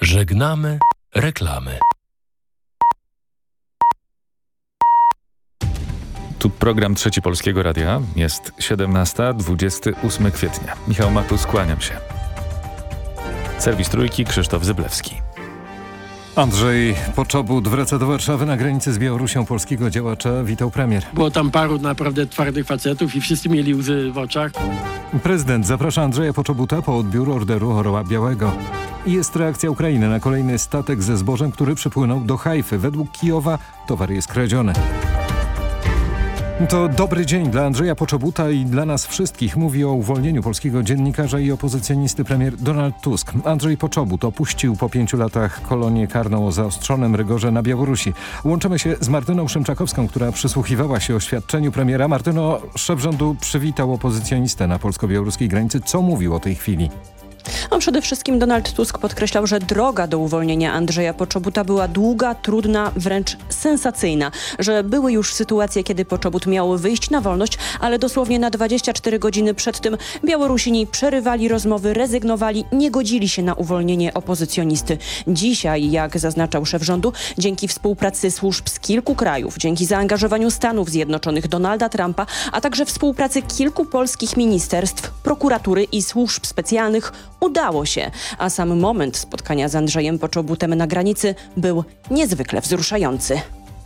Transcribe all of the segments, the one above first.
Żegnamy reklamy. Tu program Trzeci Polskiego Radia. Jest 17, 28 kwietnia. Michał Matus, kłaniam się. Serwis Trójki, Krzysztof Zyblewski. Andrzej Poczobut wraca do Warszawy na granicy z Białorusią polskiego działacza. Witał premier. Było tam paru naprawdę twardych facetów i wszyscy mieli łzy w oczach. Prezydent zaprasza Andrzeja Poczobuta po odbiór orderu Orła Białego. Jest reakcja Ukrainy na kolejny statek ze zbożem, który przypłynął do Hajfy. Według Kijowa towar jest kradziony. To dobry dzień dla Andrzeja Poczobuta i dla nas wszystkich. Mówi o uwolnieniu polskiego dziennikarza i opozycjonisty premier Donald Tusk. Andrzej Poczobut opuścił po pięciu latach kolonię karną o zaostrzonym rygorze na Białorusi. Łączymy się z Martyną Szymczakowską, która przysłuchiwała się oświadczeniu premiera. Martyno, szef rządu przywitał opozycjonistę na polsko-białoruskiej granicy. Co mówił o tej chwili? No, przede wszystkim Donald Tusk podkreślał, że droga do uwolnienia Andrzeja Poczobuta była długa, trudna, wręcz sensacyjna. Że były już sytuacje, kiedy Poczobut miał wyjść na wolność, ale dosłownie na 24 godziny przed tym Białorusini przerywali rozmowy, rezygnowali, nie godzili się na uwolnienie opozycjonisty. Dzisiaj, jak zaznaczał szef rządu, dzięki współpracy służb z kilku krajów, dzięki zaangażowaniu Stanów Zjednoczonych Donalda Trumpa, a także współpracy kilku polskich ministerstw, prokuratury i służb specjalnych udało się, a sam moment spotkania z Andrzejem Poczobutem na granicy był niezwykle wzruszający.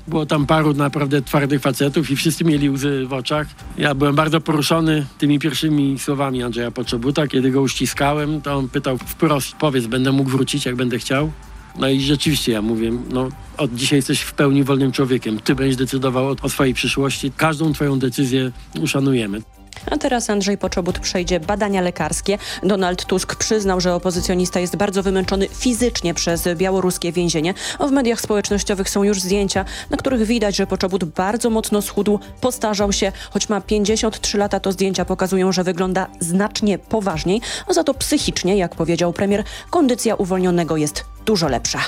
Było tam paru naprawdę twardych facetów i wszyscy mieli łzy w oczach. Ja byłem bardzo poruszony tymi pierwszymi słowami Andrzeja Poczobuta. Kiedy go uściskałem, to on pytał wprost, powiedz, będę mógł wrócić, jak będę chciał. No i rzeczywiście ja mówię, no od dzisiaj jesteś w pełni wolnym człowiekiem. Ty będziesz decydował o, o swojej przyszłości. Każdą twoją decyzję uszanujemy. A teraz Andrzej Poczobut przejdzie badania lekarskie. Donald Tusk przyznał, że opozycjonista jest bardzo wymęczony fizycznie przez białoruskie więzienie. W mediach społecznościowych są już zdjęcia, na których widać, że Poczobut bardzo mocno schudł, postarzał się. Choć ma 53 lata, to zdjęcia pokazują, że wygląda znacznie poważniej. A za to psychicznie, jak powiedział premier, kondycja uwolnionego jest dużo lepsza.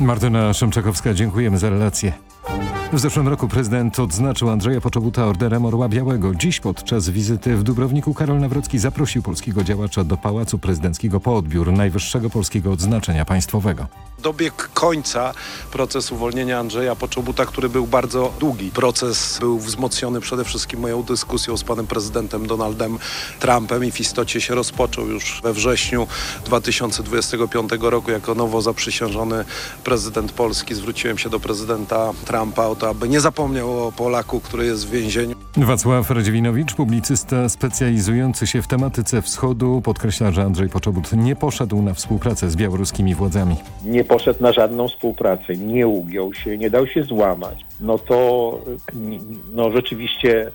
Martyna Szymczakowska, dziękujemy za relację. W zeszłym roku prezydent odznaczył Andrzeja Poczobuta orderem Orła Białego. Dziś podczas wizyty w Dubrowniku Karol Nawrocki zaprosił polskiego działacza do Pałacu Prezydenckiego po odbiór najwyższego polskiego odznaczenia państwowego. Dobiegł końca proces uwolnienia Andrzeja Poczobuta, który był bardzo długi. Proces był wzmocniony przede wszystkim moją dyskusją z panem prezydentem Donaldem Trumpem i w istocie się rozpoczął już we wrześniu 2025 roku jako nowo zaprzysiężony prezydent Polski. Zwróciłem się do prezydenta Trumpa o to, aby nie zapomniał o Polaku, który jest w więzieniu. Wacław Radziewinowicz, publicysta specjalizujący się w tematyce wschodu, podkreśla, że Andrzej Poczobut nie poszedł na współpracę z białoruskimi władzami. Nie poszedł na żadną współpracę, nie ugiął się, nie dał się złamać. No to no rzeczywiście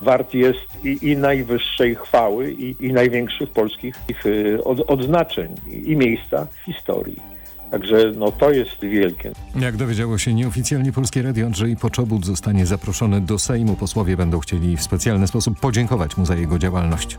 wart jest i, i najwyższej chwały i, i największych polskich od, odznaczeń i, i miejsca w historii. Także no to jest wielkie. Jak dowiedziało się nieoficjalnie Polskie Radio, Andrzej Poczobut zostanie zaproszony do Sejmu. Posłowie będą chcieli w specjalny sposób podziękować mu za jego działalność.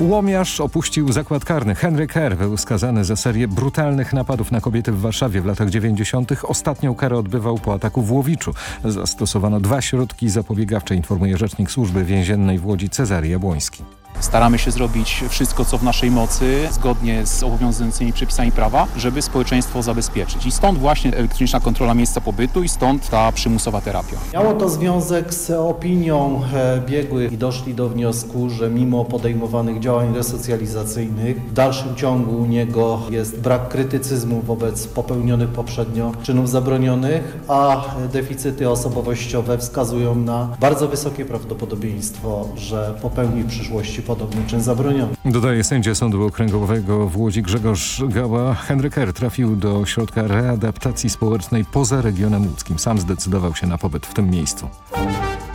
Łomiarz opuścił zakład karny. Henry Kerr był skazany za serię brutalnych napadów na kobiety w Warszawie w latach 90. Ostatnią karę odbywał po ataku w Łowiczu. Zastosowano dwa środki zapobiegawcze, informuje rzecznik służby więziennej w Łodzi Cezary Jabłoński. Staramy się zrobić wszystko, co w naszej mocy, zgodnie z obowiązującymi przepisami prawa, żeby społeczeństwo zabezpieczyć. I stąd właśnie elektroniczna kontrola miejsca pobytu i stąd ta przymusowa terapia. Miało to związek z opinią biegłych i doszli do wniosku, że mimo podejmowanych działań resocjalizacyjnych w dalszym ciągu u niego jest brak krytycyzmu wobec popełnionych poprzednio czynów zabronionych, a deficyty osobowościowe wskazują na bardzo wysokie prawdopodobieństwo, że popełni w przyszłości podobny czyn zabroniony. Dodaje sędzia Sądu Okręgowego w Łodzi Grzegorz Gała. Henry Kerr trafił do środka readaptacji społecznej poza regionem łódzkim. Sam zdecydował się na pobyt w tym miejscu.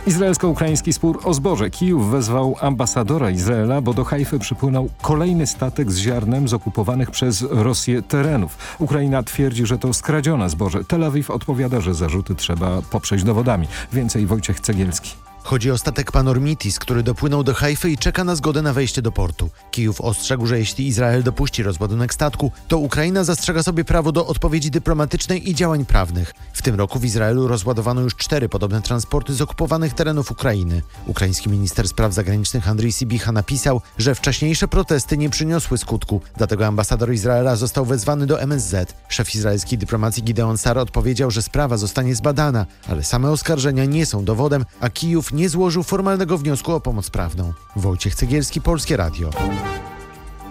Izraelsko-ukraiński spór o zboże. Kijów wezwał ambasadora Izraela, bo do Hajfy przypłynął kolejny statek z ziarnem z okupowanych przez Rosję terenów. Ukraina twierdzi, że to skradzione zboże. Tel Awiw odpowiada, że zarzuty trzeba poprzeć dowodami. Więcej Wojciech Cegielski. Chodzi o statek Panormitis, który dopłynął do Hajfy i czeka na zgodę na wejście do portu. Kijów ostrzegł, że jeśli Izrael dopuści rozładunek statku, to Ukraina zastrzega sobie prawo do odpowiedzi dyplomatycznej i działań prawnych. W tym roku w Izraelu rozładowano już cztery podobne transporty z okupowanych terenów Ukrainy. Ukraiński minister spraw zagranicznych Andrii Sibicha napisał, że wcześniejsze protesty nie przyniosły skutku, dlatego ambasador Izraela został wezwany do MSZ. Szef izraelskiej dyplomacji Gideon Sar odpowiedział, że sprawa zostanie zbadana, ale same oskarżenia nie są dowodem, a Kijów nie złożył formalnego wniosku o pomoc prawną. Wojciech Cegielski, Polskie Radio.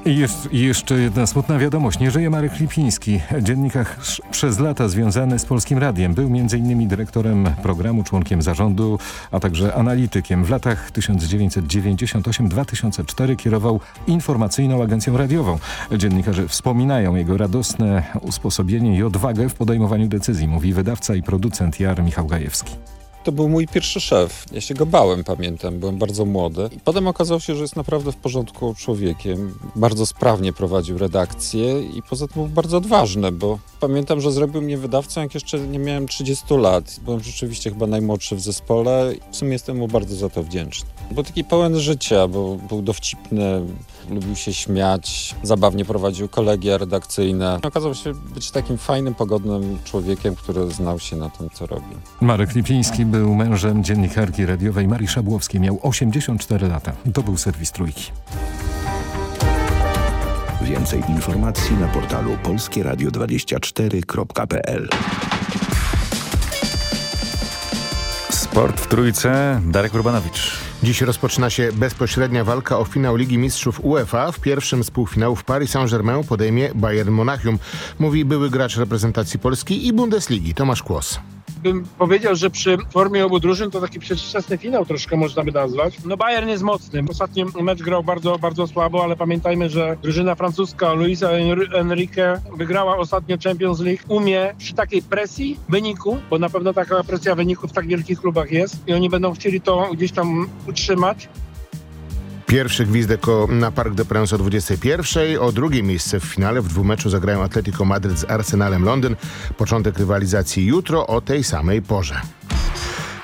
Jest jeszcze jedna smutna wiadomość. Nie żyje Marek Lipiński. Dziennikarz przez lata związany z Polskim Radiem. Był m.in. dyrektorem programu, członkiem zarządu, a także analitykiem. W latach 1998-2004 kierował informacyjną agencją radiową. Dziennikarze wspominają jego radosne usposobienie i odwagę w podejmowaniu decyzji, mówi wydawca i producent Jar Michał Gajewski. To był mój pierwszy szef. Ja się go bałem, pamiętam, byłem bardzo młody. I potem okazało się, że jest naprawdę w porządku człowiekiem. Bardzo sprawnie prowadził redakcję i poza tym był bardzo odważny, bo pamiętam, że zrobił mnie wydawcą, jak jeszcze nie miałem 30 lat. Byłem rzeczywiście chyba najmłodszy w zespole w sumie jestem mu bardzo za to wdzięczny. Był taki pełen życia, bo był dowcipny, lubił się śmiać, zabawnie prowadził kolegia redakcyjne. Okazał się być takim fajnym, pogodnym człowiekiem, który znał się na tym, co robi. Marek Lipiński był mężem dziennikarki radiowej Marii Szabłowskiej. Miał 84 lata. To był serwis Trójki. Więcej informacji na portalu polskieradio24.pl Sport w Trójce, Darek Urbanowicz. Dziś rozpoczyna się bezpośrednia walka o finał Ligi Mistrzów UEFA. W pierwszym z półfinałów Paris Saint-Germain podejmie Bayern Monachium, mówi były gracz reprezentacji Polski i Bundesligi Tomasz Kłos bym powiedział, że przy formie obu drużyn to taki przedwczesny finał troszkę można by nazwać. No Bayern jest mocny. Ostatni mecz grał bardzo, bardzo słabo, ale pamiętajmy, że drużyna francuska Luisa Enrique wygrała ostatnio Champions League. Umie przy takiej presji wyniku, bo na pewno taka presja wyniku w tak wielkich klubach jest i oni będą chcieli to gdzieś tam utrzymać. Pierwszy gwizdek na Park de Prince o 21. O drugie miejsce w finale w dwumeczu zagrają Atletico Madryt z Arsenalem Londyn. Początek rywalizacji jutro o tej samej porze.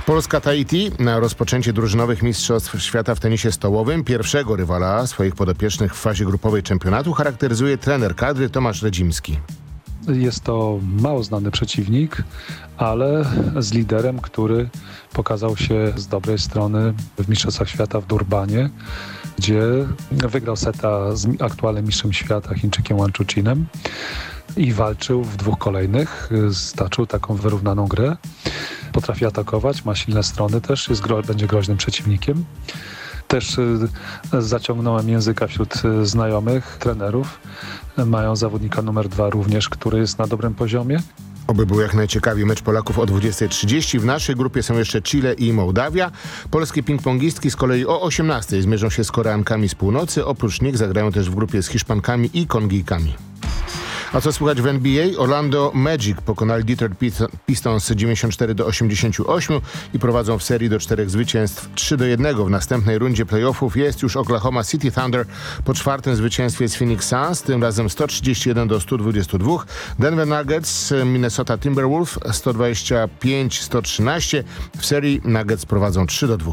Polska Tahiti na rozpoczęcie drużynowych mistrzostw świata w tenisie stołowym pierwszego rywala swoich podopiecznych w fazie grupowej czempionatu charakteryzuje trener kadry Tomasz Redzimski. Jest to mało znany przeciwnik, ale z liderem, który pokazał się z dobrej strony w Mistrzostwach Świata w Durbanie, gdzie wygrał seta z aktualnym mistrzem świata Chińczykiem Wanchuchinem i walczył w dwóch kolejnych, staczył taką wyrównaną grę. Potrafi atakować, ma silne strony też, jest będzie groźnym przeciwnikiem. Też y, zaciągnąłem języka wśród y, znajomych, trenerów. Mają zawodnika numer dwa również, który jest na dobrym poziomie. Oby był jak najciekawiej mecz Polaków o 20.30. W naszej grupie są jeszcze Chile i Mołdawia. Polskie ping-pongistki z kolei o 18.00 zmierzą się z Koreankami z północy. Oprócz nich zagrają też w grupie z Hiszpankami i Kongijkami. A co słychać w NBA? Orlando Magic pokonali Detroit Pistons 94 do 88 i prowadzą w serii do czterech zwycięstw 3 do 1. W następnej rundzie playoffów jest już Oklahoma City Thunder po czwartym zwycięstwie z Phoenix Suns, tym razem 131 do 122. Denver Nuggets, Minnesota Timberwolves 125-113. W serii Nuggets prowadzą 3 do 2.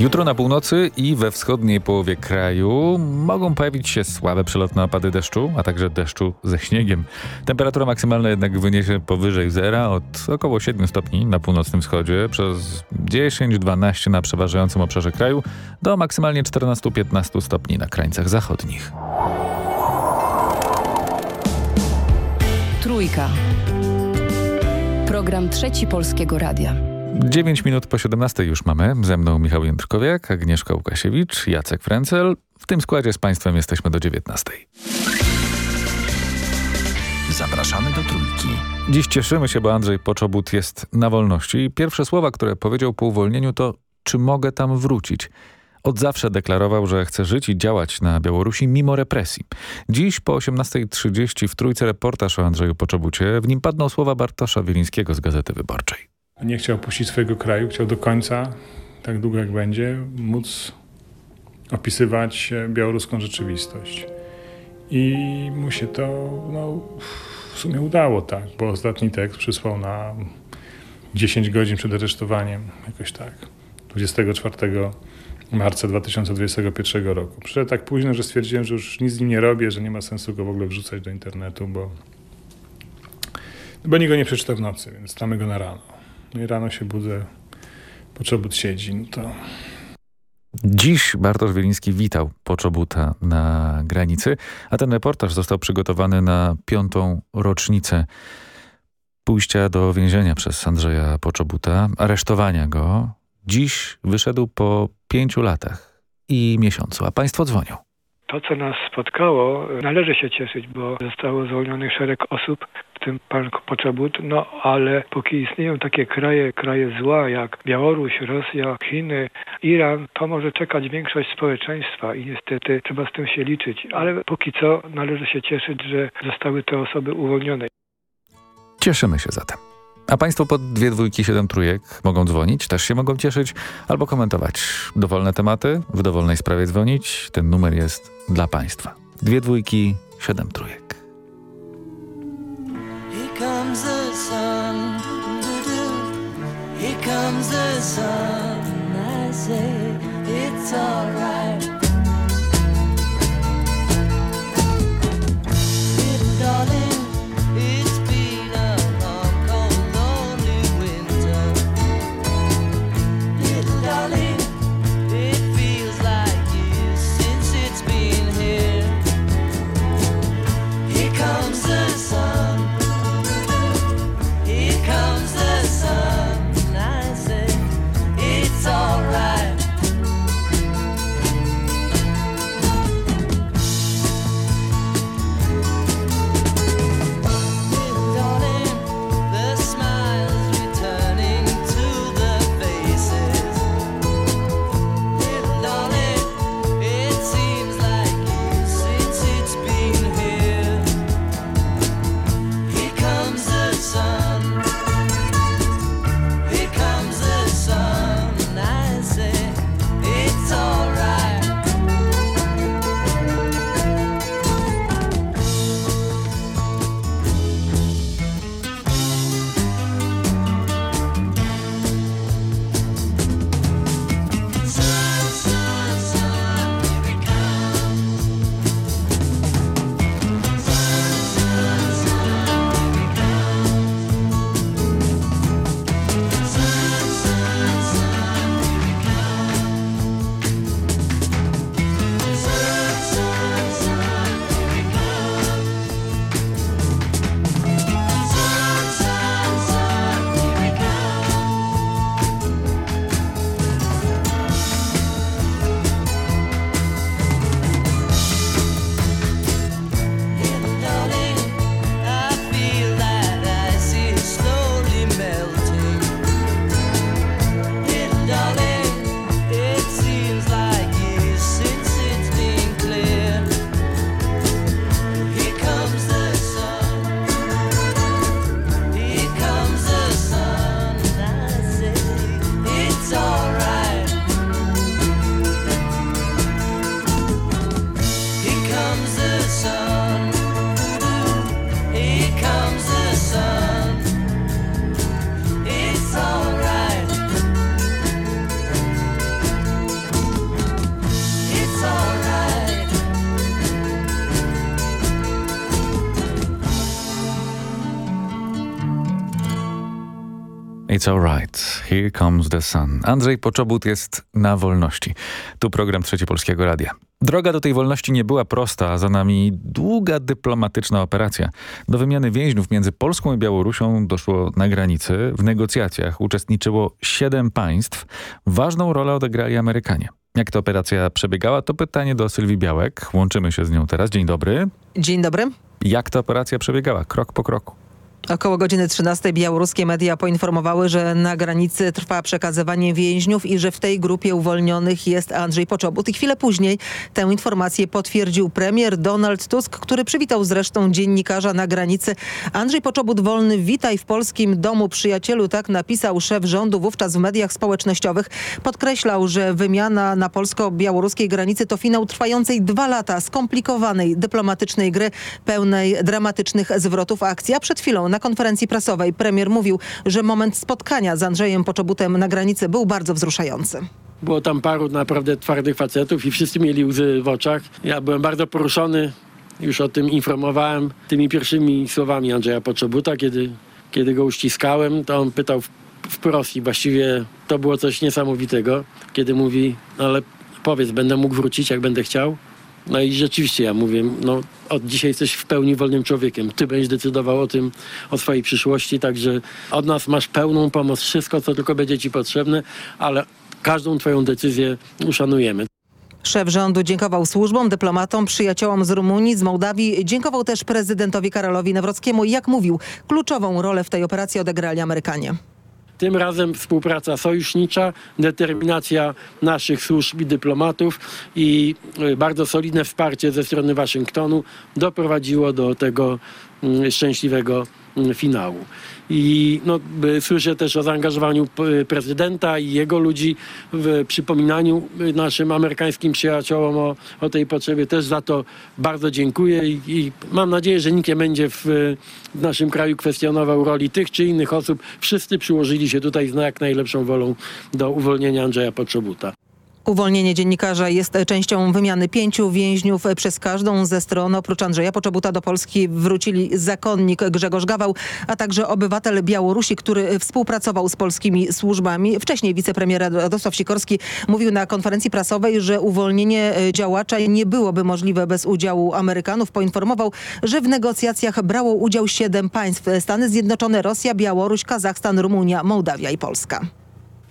Jutro na północy i we wschodniej połowie kraju mogą pojawić się słabe przelotne opady deszczu, a także deszczu ze śniegiem. Temperatura maksymalna jednak wyniesie powyżej zera od około 7 stopni na północnym wschodzie przez 10-12 na przeważającym obszarze kraju do maksymalnie 14-15 stopni na krańcach zachodnich. Trójka. Program Trzeci Polskiego Radia. 9 minut po 17 już mamy. Ze mną Michał Jędrkowiak, Agnieszka Łukasiewicz, Jacek Frencel. W tym składzie z Państwem jesteśmy do 19. Zapraszamy do Trójki. Dziś cieszymy się, bo Andrzej Poczobut jest na wolności. I pierwsze słowa, które powiedział po uwolnieniu to czy mogę tam wrócić? Od zawsze deklarował, że chce żyć i działać na Białorusi mimo represji. Dziś po 18.30 w Trójce reportaż o Andrzeju Poczobucie. W nim padną słowa Bartosza Wielińskiego z Gazety Wyborczej. Nie chciał opuścić swojego kraju, chciał do końca, tak długo jak będzie, móc opisywać białoruską rzeczywistość. I mu się to no, w sumie udało, tak, bo ostatni tekst przysłał na 10 godzin przed aresztowaniem, jakoś tak, 24 marca 2021 roku. Przyszedł tak późno, że stwierdziłem, że już nic z nim nie robię, że nie ma sensu go w ogóle wrzucać do internetu, bo, bo nikt go nie przeczyta w nocy, więc stamy go na rano. No i rano się budzę, Poczobut siedzi, no to... Dziś Bartosz Wieliński witał Poczobuta na granicy, a ten reportaż został przygotowany na piątą rocznicę pójścia do więzienia przez Andrzeja Poczobuta, aresztowania go. Dziś wyszedł po pięciu latach i miesiącu, a państwo dzwonią. To, co nas spotkało, należy się cieszyć, bo zostało zwolnionych szereg osób, w tym pan Poczobut, no ale póki istnieją takie kraje, kraje zła jak Białoruś, Rosja, Chiny, Iran, to może czekać większość społeczeństwa i niestety trzeba z tym się liczyć. Ale póki co należy się cieszyć, że zostały te osoby uwolnione. Cieszymy się zatem. A Państwo pod dwie dwójki, siedem trójek mogą dzwonić, też się mogą cieszyć, albo komentować dowolne tematy, w dowolnej sprawie dzwonić. Ten numer jest dla Państwa. Dwie dwójki, siedem trójek. Here comes the sun, here comes the sun. I say it's alright. It's alright. Here comes the sun. Andrzej Poczobut jest na wolności. Tu program Trzecie Polskiego Radia. Droga do tej wolności nie była prosta, a za nami długa dyplomatyczna operacja. Do wymiany więźniów między Polską i Białorusią doszło na granicy. W negocjacjach uczestniczyło siedem państw. Ważną rolę odegrali Amerykanie. Jak ta operacja przebiegała, to pytanie do Sylwii Białek. Łączymy się z nią teraz. Dzień dobry. Dzień dobry. Jak ta operacja przebiegała? Krok po kroku. Około godziny 13 białoruskie media poinformowały, że na granicy trwa przekazywanie więźniów i że w tej grupie uwolnionych jest Andrzej Poczobut. I chwilę później tę informację potwierdził premier Donald Tusk, który przywitał zresztą dziennikarza na granicy. Andrzej Poczobut wolny, witaj w polskim domu przyjacielu, tak napisał szef rządu wówczas w mediach społecznościowych. Podkreślał, że wymiana na polsko-białoruskiej granicy to finał trwającej dwa lata skomplikowanej dyplomatycznej gry, pełnej dramatycznych zwrotów akcji. A przed chwilą na konferencji prasowej premier mówił, że moment spotkania z Andrzejem Poczobutem na granicy był bardzo wzruszający. Było tam paru naprawdę twardych facetów i wszyscy mieli łzy w oczach. Ja byłem bardzo poruszony, już o tym informowałem tymi pierwszymi słowami Andrzeja Poczobuta, kiedy, kiedy go uściskałem, to on pytał wprost i właściwie to było coś niesamowitego, kiedy mówi, "No ale powiedz, będę mógł wrócić, jak będę chciał. No i rzeczywiście ja mówię, no od dzisiaj jesteś w pełni wolnym człowiekiem. Ty będziesz decydował o tym, o swojej przyszłości, także od nas masz pełną pomoc, wszystko, co tylko będzie ci potrzebne, ale każdą twoją decyzję uszanujemy. Szef rządu dziękował służbom, dyplomatom, przyjaciołom z Rumunii, z Mołdawii. Dziękował też prezydentowi Karolowi Nawrockiemu jak mówił, kluczową rolę w tej operacji odegrali Amerykanie. Tym razem współpraca sojusznicza, determinacja naszych służb i dyplomatów i y, bardzo solidne wsparcie ze strony Waszyngtonu doprowadziło do tego mm, szczęśliwego finału. I no, słyszę też o zaangażowaniu prezydenta i jego ludzi w przypominaniu naszym amerykańskim przyjaciołom o, o tej potrzebie. Też za to bardzo dziękuję i, i mam nadzieję, że nikt nie będzie w, w naszym kraju kwestionował roli tych czy innych osób. Wszyscy przyłożyli się tutaj z jak najlepszą wolą do uwolnienia Andrzeja Poczobuta. Uwolnienie dziennikarza jest częścią wymiany pięciu więźniów przez każdą ze stron. Oprócz Andrzeja Poczobuta do Polski wrócili zakonnik Grzegorz Gawał, a także obywatel Białorusi, który współpracował z polskimi służbami. Wcześniej wicepremier Radosław Sikorski mówił na konferencji prasowej, że uwolnienie działacza nie byłoby możliwe bez udziału Amerykanów. Poinformował, że w negocjacjach brało udział siedem państw. Stany Zjednoczone, Rosja, Białoruś, Kazachstan, Rumunia, Mołdawia i Polska.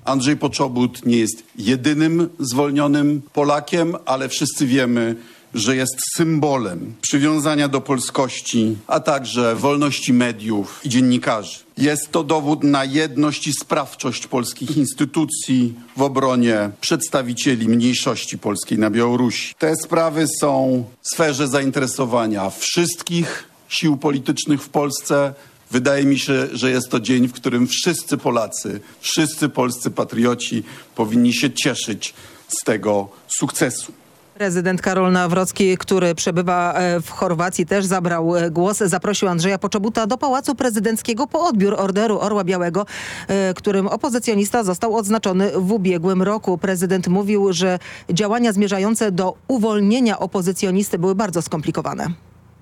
Andrzej Poczobut nie jest jedynym zwolnionym Polakiem, ale wszyscy wiemy, że jest symbolem przywiązania do polskości, a także wolności mediów i dziennikarzy. Jest to dowód na jedność i sprawczość polskich instytucji w obronie przedstawicieli mniejszości polskiej na Białorusi. Te sprawy są w sferze zainteresowania wszystkich sił politycznych w Polsce. Wydaje mi się, że jest to dzień, w którym wszyscy Polacy, wszyscy polscy patrioci powinni się cieszyć z tego sukcesu. Prezydent Karol Nawrocki, który przebywa e, w Chorwacji, też zabrał e, głos. Zaprosił Andrzeja Poczobuta do Pałacu Prezydenckiego po odbiór Orderu Orła Białego, e, którym opozycjonista został odznaczony w ubiegłym roku. Prezydent mówił, że działania zmierzające do uwolnienia opozycjonisty były bardzo skomplikowane.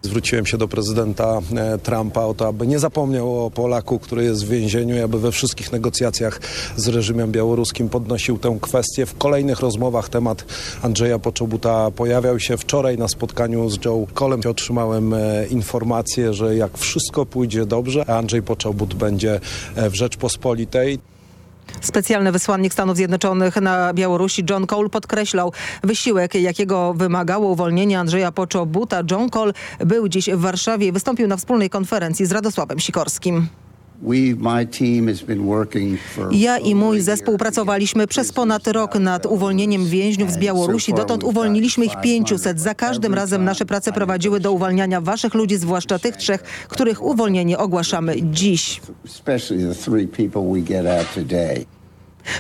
Zwróciłem się do prezydenta e, Trumpa o to, aby nie zapomniał o Polaku, który jest w więzieniu i aby we wszystkich negocjacjach z reżimem białoruskim podnosił tę kwestię. W kolejnych rozmowach temat Andrzeja Poczobuta pojawiał się. Wczoraj na spotkaniu z Joe Colem otrzymałem e, informację, że jak wszystko pójdzie dobrze, Andrzej Poczobut będzie e, w Rzeczpospolitej. Specjalny wysłannik Stanów Zjednoczonych na Białorusi John Cole podkreślał wysiłek, jakiego wymagało uwolnienie Andrzeja Poczobuta. John Cole był dziś w Warszawie i wystąpił na wspólnej konferencji z Radosławem Sikorskim. Ja i mój zespół pracowaliśmy przez ponad rok nad uwolnieniem więźniów z Białorusi. Dotąd uwolniliśmy ich 500. Za każdym razem nasze prace prowadziły do uwalniania waszych ludzi, zwłaszcza tych trzech, których uwolnienie ogłaszamy dziś.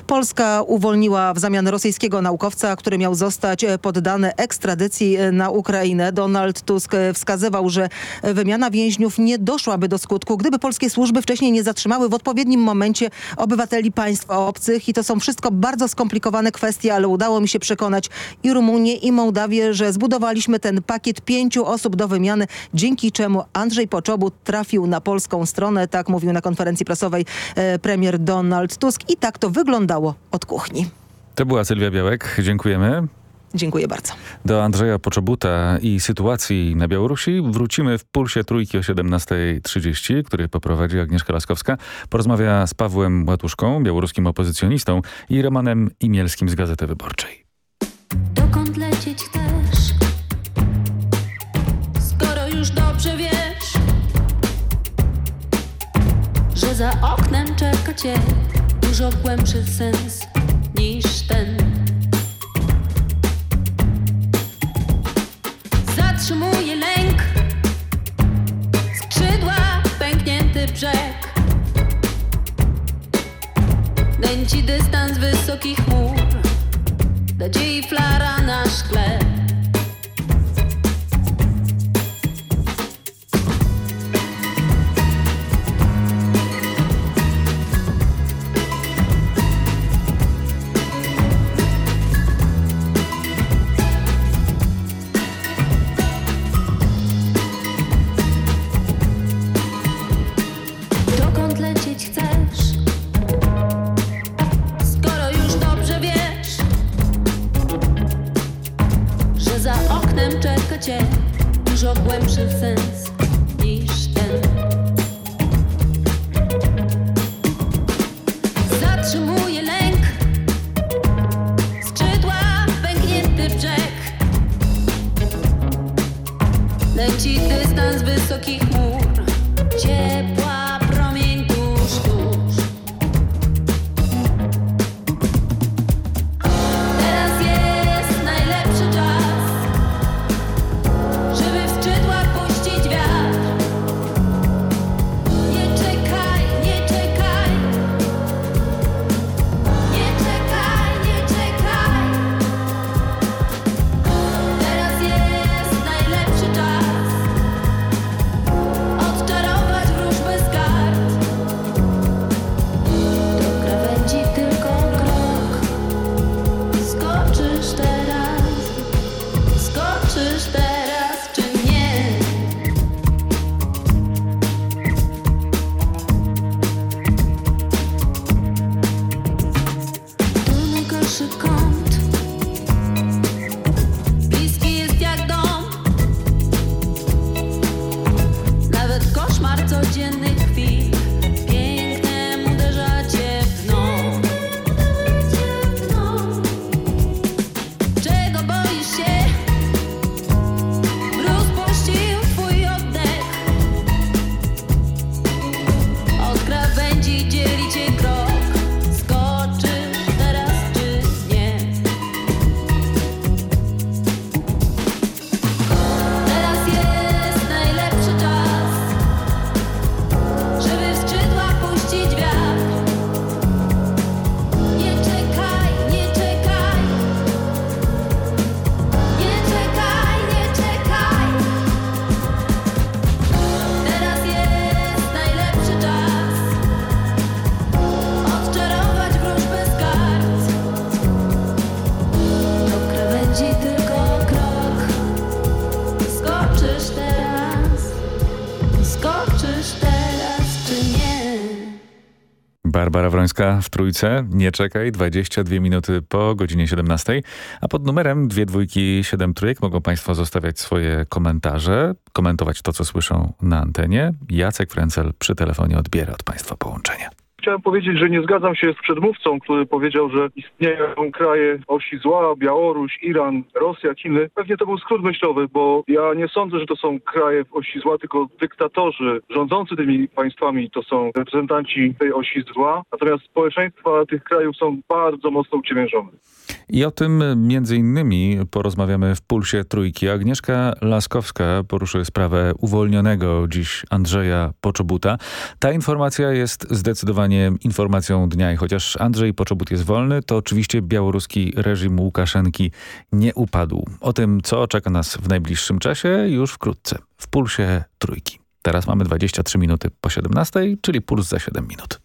Polska uwolniła w zamian rosyjskiego naukowca, który miał zostać e, poddany ekstradycji e, na Ukrainę. Donald Tusk e, wskazywał, że wymiana więźniów nie doszłaby do skutku, gdyby polskie służby wcześniej nie zatrzymały w odpowiednim momencie obywateli państw obcych. I to są wszystko bardzo skomplikowane kwestie, ale udało mi się przekonać i Rumunię, i Mołdawię, że zbudowaliśmy ten pakiet pięciu osób do wymiany, dzięki czemu Andrzej Poczobut trafił na polską stronę. Tak mówił na konferencji prasowej premier Donald Tusk. I tak to wyglądało od kuchni. To była Sylwia Białek. Dziękujemy. Dziękuję bardzo. Do Andrzeja Poczobuta i sytuacji na Białorusi wrócimy w Pulsie Trójki o 17.30, który poprowadzi Agnieszka Laskowska. Porozmawia z Pawłem Łatuszką, białoruskim opozycjonistą i Romanem Imielskim z Gazety Wyborczej. Dokąd lecieć chcesz? Skoro już dobrze wiesz, że za oknem czeka cię dużo głębszy sens niż ten. Zatrzymuje lęk, skrzydła, pęknięty brzeg. Nęci dystans wysokich chmur, nadziei flara na szkle. Barbara Wrońska w Trójce. Nie czekaj, 22 minuty po godzinie 17. A pod numerem dwie dwójki, siedem trójek mogą Państwo zostawiać swoje komentarze, komentować to, co słyszą na antenie. Jacek Frencel przy telefonie odbiera od Państwa połączenie. Chciałem powiedzieć, że nie zgadzam się z przedmówcą, który powiedział, że istnieją kraje osi zła, Białoruś, Iran, Rosja, Chiny. Pewnie to był skrót myślowy, bo ja nie sądzę, że to są kraje w osi zła, tylko dyktatorzy rządzący tymi państwami to są reprezentanci tej osi zła. Natomiast społeczeństwa tych krajów są bardzo mocno uciemiężone. I o tym między innymi porozmawiamy w Pulsie Trójki. Agnieszka Laskowska poruszy sprawę uwolnionego dziś Andrzeja Poczobuta. Ta informacja jest zdecydowanie informacją dnia i chociaż Andrzej Poczobut jest wolny, to oczywiście białoruski reżim Łukaszenki nie upadł. O tym, co czeka nas w najbliższym czasie, już wkrótce w Pulsie Trójki. Teraz mamy 23 minuty po 17, czyli puls za 7 minut.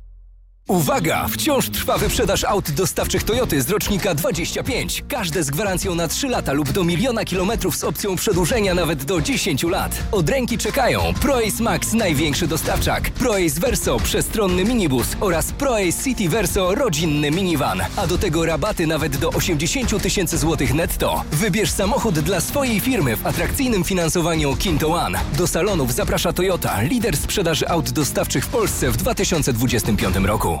Uwaga! Wciąż trwa wyprzedaż aut dostawczych Toyoty z rocznika 25. Każde z gwarancją na 3 lata lub do miliona kilometrów z opcją przedłużenia nawet do 10 lat. Od ręki czekają ProAce Max największy dostawczak, ProAce Verso przestronny minibus oraz ProAce City Verso rodzinny minivan. A do tego rabaty nawet do 80 tysięcy złotych netto. Wybierz samochód dla swojej firmy w atrakcyjnym finansowaniu Kinto One. Do salonów zaprasza Toyota, lider sprzedaży aut dostawczych w Polsce w 2025 roku.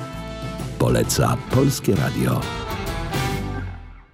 Poleca Polskie Radio.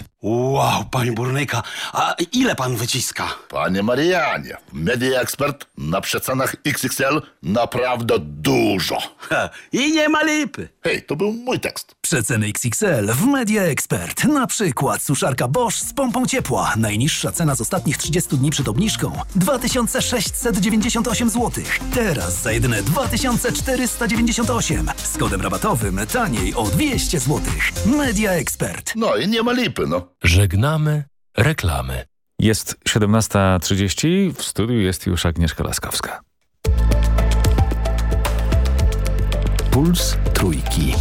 life. Wow, panie burnyka, a ile pan wyciska? Panie Marianie, Media Expert na przecenach XXL naprawdę dużo. I nie ma lipy. Hej, to był mój tekst. Przeceny XXL w Media Expert. Na przykład suszarka Bosch z pompą ciepła. Najniższa cena z ostatnich 30 dni przed obniżką 2698 zł. Teraz za jedyne 2498. Z kodem rabatowym taniej o 200 zł. Media Expert. No i nie ma lipy, no. Żegnamy reklamy. Jest 17.30, w studiu jest już Agnieszka Laskowska. Puls Trójki.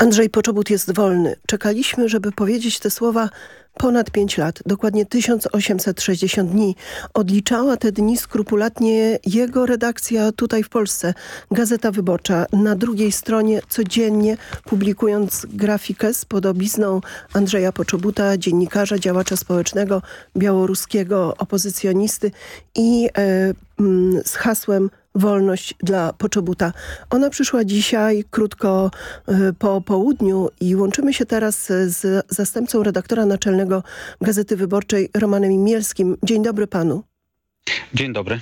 Andrzej Poczobut jest wolny. Czekaliśmy, żeby powiedzieć te słowa ponad 5 lat, dokładnie 1860 dni. Odliczała te dni skrupulatnie jego redakcja tutaj w Polsce, Gazeta Wyborcza. Na drugiej stronie codziennie publikując grafikę z podobizną Andrzeja Poczobuta, dziennikarza, działacza społecznego, białoruskiego opozycjonisty i e, mm, z hasłem wolność dla Poczobuta. Ona przyszła dzisiaj krótko y, po południu i łączymy się teraz z zastępcą redaktora naczelnego Gazety Wyborczej Romanem Imielskim. Dzień dobry panu. Dzień dobry.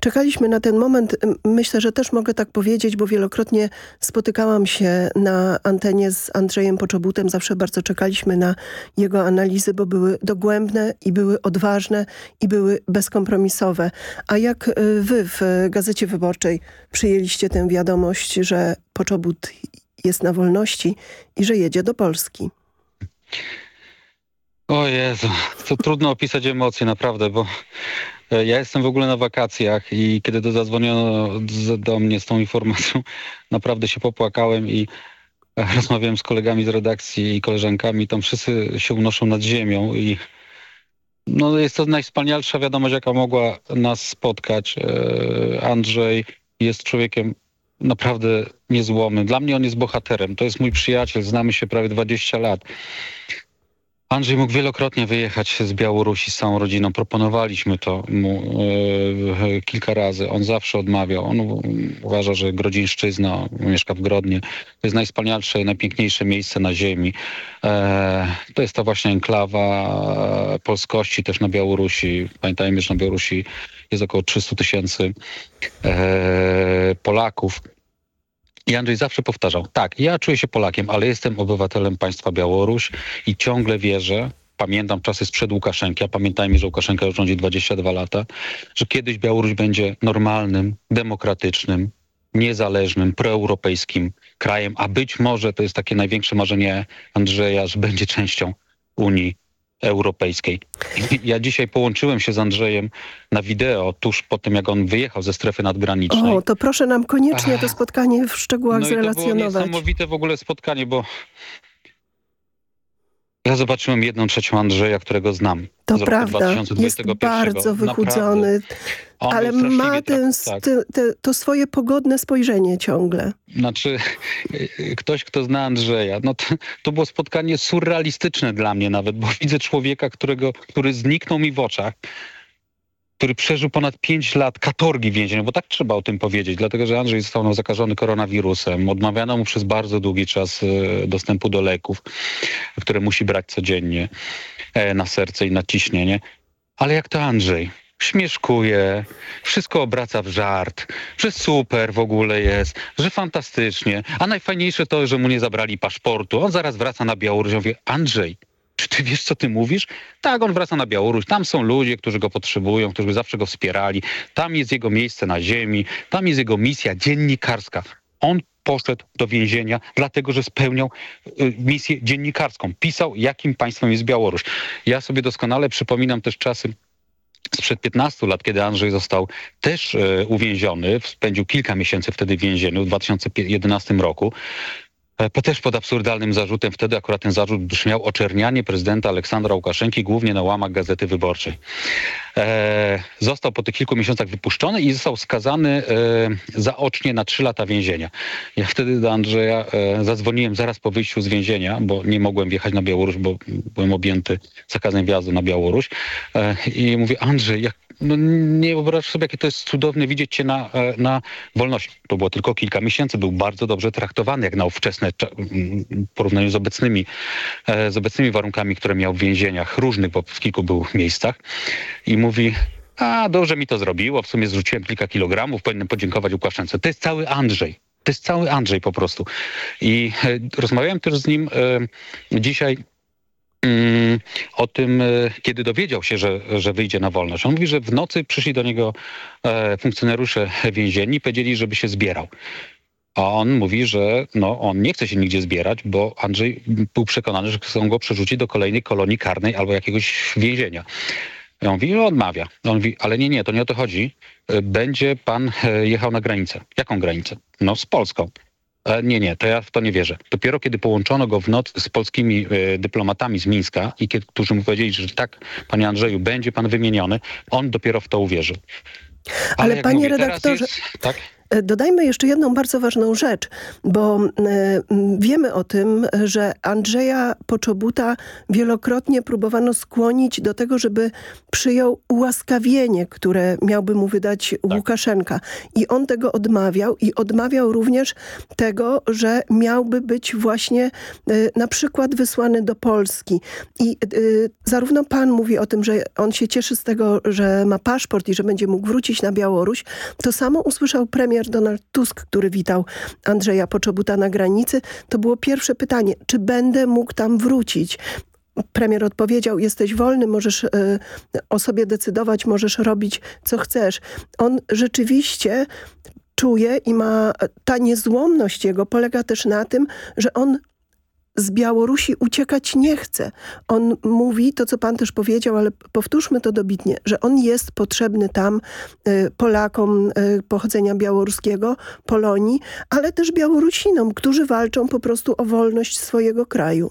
Czekaliśmy na ten moment. Myślę, że też mogę tak powiedzieć, bo wielokrotnie spotykałam się na antenie z Andrzejem Poczobutem. Zawsze bardzo czekaliśmy na jego analizy, bo były dogłębne i były odważne i były bezkompromisowe. A jak y, wy w Gazecie Wyborczej przyjęliście tę wiadomość, że Poczobut jest na wolności i że jedzie do Polski? O Jezu, to trudno opisać emocje naprawdę, bo ja jestem w ogóle na wakacjach i kiedy to zadzwoniono do mnie z tą informacją, naprawdę się popłakałem i rozmawiałem z kolegami z redakcji i koleżankami, tam wszyscy się unoszą nad ziemią i no jest to najwspanialsza wiadomość, jaka mogła nas spotkać. E, Andrzej jest człowiekiem naprawdę niezłomnym. Dla mnie on jest bohaterem. To jest mój przyjaciel, znamy się prawie 20 lat. Andrzej mógł wielokrotnie wyjechać z Białorusi z całą rodziną. Proponowaliśmy to mu e, kilka razy. On zawsze odmawiał. On uważa, że Grodzińszczyzna, mieszka w Grodnie, to jest najwspanialsze, najpiękniejsze miejsce na ziemi. E, to jest ta właśnie enklawa e, polskości też na Białorusi. Pamiętajmy, że na Białorusi jest około 300 tysięcy e, Polaków. I Andrzej zawsze powtarzał, tak, ja czuję się Polakiem, ale jestem obywatelem państwa Białoruś i ciągle wierzę, pamiętam czasy sprzed Łukaszenki, a pamiętajmy, że Łukaszenka już rządzi 22 lata, że kiedyś Białoruś będzie normalnym, demokratycznym, niezależnym, proeuropejskim krajem, a być może to jest takie największe marzenie Andrzeja, że będzie częścią Unii Europejskiej. Ja dzisiaj połączyłem się z Andrzejem na wideo tuż po tym, jak on wyjechał ze strefy nadgranicznej. O, to proszę nam koniecznie to spotkanie w szczegółach No i to było zrelacjonować. niesamowite w ogóle spotkanie, bo ja zobaczyłem jedną trzecią Andrzeja, którego znam. To prawda, jest 2021. bardzo wychudzony, Naprawdę. Ale ma ten, tak. te, te, to swoje pogodne spojrzenie ciągle. Znaczy, ktoś, kto zna Andrzeja, no to, to było spotkanie surrealistyczne dla mnie nawet, bo widzę człowieka, którego, który zniknął mi w oczach, który przeżył ponad 5 lat katorgi więzienia, bo tak trzeba o tym powiedzieć, dlatego że Andrzej został no, zakażony koronawirusem. Odmawiano mu przez bardzo długi czas e, dostępu do leków, które musi brać codziennie e, na serce i na ciśnienie. Ale jak to Andrzej? Śmieszkuje, wszystko obraca w żart, że super w ogóle jest, że fantastycznie. A najfajniejsze to, że mu nie zabrali paszportu. On zaraz wraca na Białoruś. Ja mówię, Andrzej, czy ty wiesz, co ty mówisz? Tak, on wraca na Białoruś. Tam są ludzie, którzy go potrzebują, którzy zawsze go wspierali. Tam jest jego miejsce na ziemi. Tam jest jego misja dziennikarska. On poszedł do więzienia, dlatego że spełniał y, misję dziennikarską. Pisał, jakim państwem jest Białoruś. Ja sobie doskonale przypominam też czasy sprzed 15 lat, kiedy Andrzej został też e, uwięziony, spędził kilka miesięcy wtedy w więzieniu w 2011 roku. E, Też pod absurdalnym zarzutem. Wtedy akurat ten zarzut brzmiał oczernianie prezydenta Aleksandra Łukaszenki, głównie na łamach Gazety Wyborczej. E, został po tych kilku miesiącach wypuszczony i został skazany e, zaocznie na trzy lata więzienia. Ja wtedy do Andrzeja e, zadzwoniłem zaraz po wyjściu z więzienia, bo nie mogłem wjechać na Białoruś, bo byłem objęty zakazem wjazdu na Białoruś. E, I mówię, Andrzej, jak, no nie wyobrażasz sobie, jakie to jest cudowne widzieć cię na, e, na wolności. To było tylko kilka miesięcy, był bardzo dobrze traktowany, jak na ówczesne w porównaniu z obecnymi, e, z obecnymi warunkami, które miał w więzieniach różnych, bo w kilku był miejscach. I mówi, a dobrze mi to zrobiło, w sumie zrzuciłem kilka kilogramów, powinienem podziękować Łukaszence. To jest cały Andrzej. To jest cały Andrzej po prostu. I e, rozmawiałem też z nim dzisiaj o tym, e, kiedy dowiedział się, że, że wyjdzie na wolność. On mówi, że w nocy przyszli do niego e, funkcjonariusze więzienni powiedzieli, żeby się zbierał. A on mówi, że no, on nie chce się nigdzie zbierać, bo Andrzej był przekonany, że chcą go przerzucić do kolejnej kolonii karnej albo jakiegoś więzienia. I on mówi, no odmawia. On mówi, ale nie, nie, to nie o to chodzi. E, Będzie pan jechał na granicę. Jaką granicę? No z Polską. E, Nie, nie, to ja w to nie wierzę. Dopiero kiedy połączono go w noc z polskimi e, dyplomatami z Mińska i kiedy, którzy mu powiedzieli, że tak, panie Andrzeju, będzie pan wymieniony, on dopiero w to uwierzył. Ale jak panie mówię, redaktorze, Jest, tak? Dodajmy jeszcze jedną bardzo ważną rzecz, bo e, wiemy o tym, że Andrzeja Poczobuta wielokrotnie próbowano skłonić do tego, żeby przyjął ułaskawienie, które miałby mu wydać Łukaszenka. I on tego odmawiał i odmawiał również tego, że miałby być właśnie e, na przykład wysłany do Polski. I e, zarówno pan mówi o tym, że on się cieszy z tego, że ma paszport i że będzie mógł wrócić na Białoruś, to samo usłyszał premier Donald Tusk, który witał Andrzeja Poczobuta na granicy. To było pierwsze pytanie, czy będę mógł tam wrócić? Premier odpowiedział, jesteś wolny, możesz y, o sobie decydować, możesz robić co chcesz. On rzeczywiście czuje i ma, ta niezłomność jego polega też na tym, że on z Białorusi uciekać nie chce. On mówi to, co pan też powiedział, ale powtórzmy to dobitnie, że on jest potrzebny tam y, Polakom y, pochodzenia białoruskiego, Polonii, ale też Białorusinom, którzy walczą po prostu o wolność swojego kraju.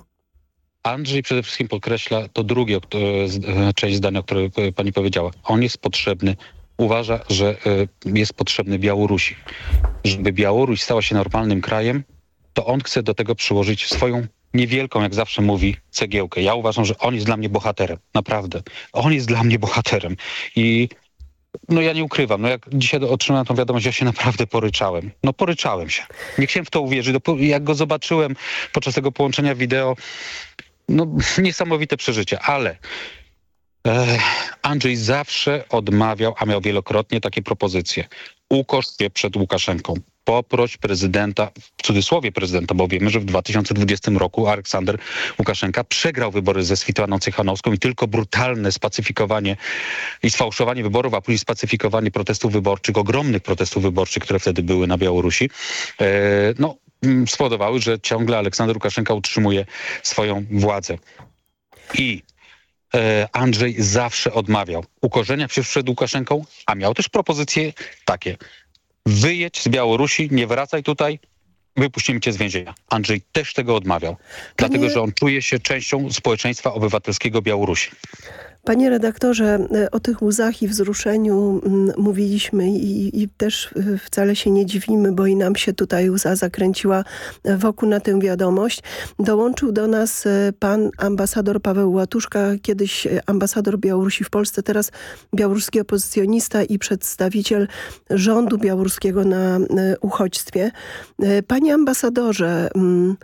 Andrzej przede wszystkim podkreśla to drugie e, część zdania, o której e, pani powiedziała. On jest potrzebny, uważa, że e, jest potrzebny Białorusi. Żeby Białoruś stała się normalnym krajem, to on chce do tego przyłożyć swoją niewielką, jak zawsze mówi, cegiełkę. Ja uważam, że on jest dla mnie bohaterem. Naprawdę. On jest dla mnie bohaterem. I no ja nie ukrywam, no jak dzisiaj otrzymałem tą wiadomość, ja się naprawdę poryczałem. No poryczałem się. Nie chciałem w to uwierzyć. Jak go zobaczyłem podczas tego połączenia wideo, no niesamowite przeżycie, ale E, Andrzej zawsze odmawiał, a miał wielokrotnie takie propozycje. Ukosz się przed Łukaszenką. Poproś prezydenta, w cudzysłowie prezydenta, bo wiemy, że w 2020 roku Aleksander Łukaszenka przegrał wybory ze Switłaną Cychanowską i tylko brutalne spacyfikowanie i sfałszowanie wyborów, a później spacyfikowanie protestów wyborczych, ogromnych protestów wyborczych, które wtedy były na Białorusi, e, no, mm, spowodowały, że ciągle Aleksander Łukaszenka utrzymuje swoją władzę. I e, Andrzej zawsze odmawiał ukorzenia się przed Łukaszenką, a miał też propozycje takie. Wyjedź z Białorusi, nie wracaj tutaj, wypuścimy cię z więzienia. Andrzej też tego odmawiał, dlatego że on czuje się częścią społeczeństwa obywatelskiego Białorusi. Panie redaktorze, e, o tych łzach i wzruszeniu mm, mówiliśmy i, i też e, wcale się nie dziwimy, bo i nam się tutaj łza zakręciła e, wokół na tę wiadomość. Dołączył do nas pan ambasador Paweł Łatuszka, kiedyś ambasador Białorusi w Polsce, teraz białoruski opozycjonista i przedstawiciel rządu białoruskiego na uchodźstwie. Panie ambasadorze, mm,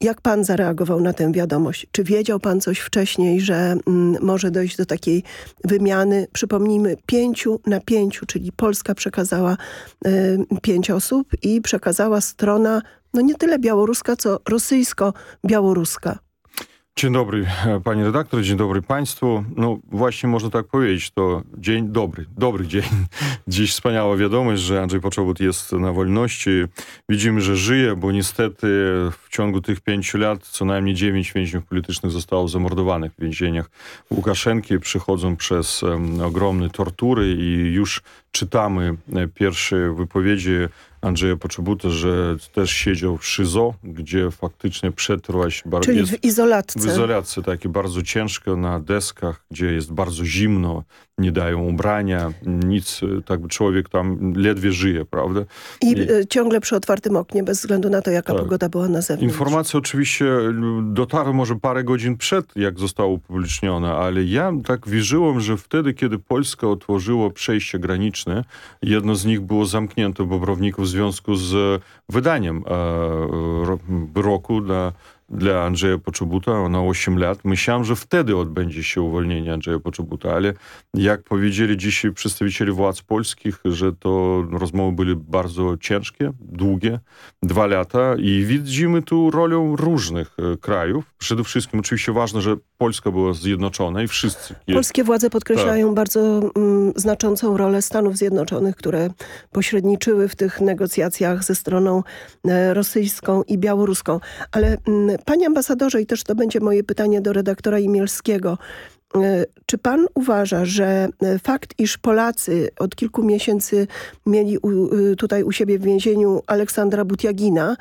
jak pan zareagował na tę wiadomość? Czy wiedział pan coś wcześniej, że mm, może dojść do takiej wymiany? Przypomnijmy, pięciu na pięciu, czyli Polska przekazała y, pięć osób i przekazała strona, no nie tyle białoruska, co rosyjsko-białoruska. Dzień dobry, e, pani redaktor, dzień dobry państwu. No właśnie można tak powiedzieć, to dzień dobry, dobry dzień. Dziś wspaniała wiadomość, że Andrzej Poczobut jest na wolności. Widzimy, że żyje, bo niestety w ciągu tych pięciu lat co najmniej dziewięć więźniów politycznych zostało zamordowanych w więzieniach Łukaszenki. Przychodzą przez um, ogromne tortury i już czytamy e, pierwsze wypowiedzi Andrzeja Poczobuta, że też siedział w szyzo, gdzie faktycznie przetrwać bardzo... Czyli w izolatce. W izolacji, takie bardzo ciężko na deskach, gdzie jest bardzo zimno, nie dają ubrania, nic, tak by człowiek tam ledwie żyje, prawda? I, I ciągle przy otwartym oknie, bez względu na to, jaka Tak. pogoda była na zewnątrz. Informacja oczywiście dotarła może parę godzin przed, jak została upubliczniona, ale ja tak wierzyłem, że wtedy, kiedy Polska otworzyła przejście graniczne, jedno z nich było zamknięte w Bobrowniku w związku z wydaniem e, ro, roku dla dla Andrzeja Poczobuta na 8 lat. Myślałem, że wtedy odbędzie się uwolnienie Andrzeja Poczobuta, ale jak powiedzieli dzisiaj przedstawiciele władz polskich, że to rozmowy były bardzo ciężkie, długie, dwa lata i widzimy tu rolę różnych e, krajów. Przede wszystkim oczywiście ważne, że Polska była zjednoczona i wszyscy. Polskie władze podkreślają Tak. bardzo mm, znaczącą rolę Stanów Zjednoczonych, które pośredniczyły w tych negocjacjach ze stroną e, rosyjską i białoruską. Ale mm, panie ambasadorze, i też to będzie moje pytanie do redaktora Imielskiego, e, czy pan uważa, że e, fakt, iż Polacy od kilku miesięcy mieli u, y, tutaj u siebie w więzieniu Aleksandra Butiagina, e,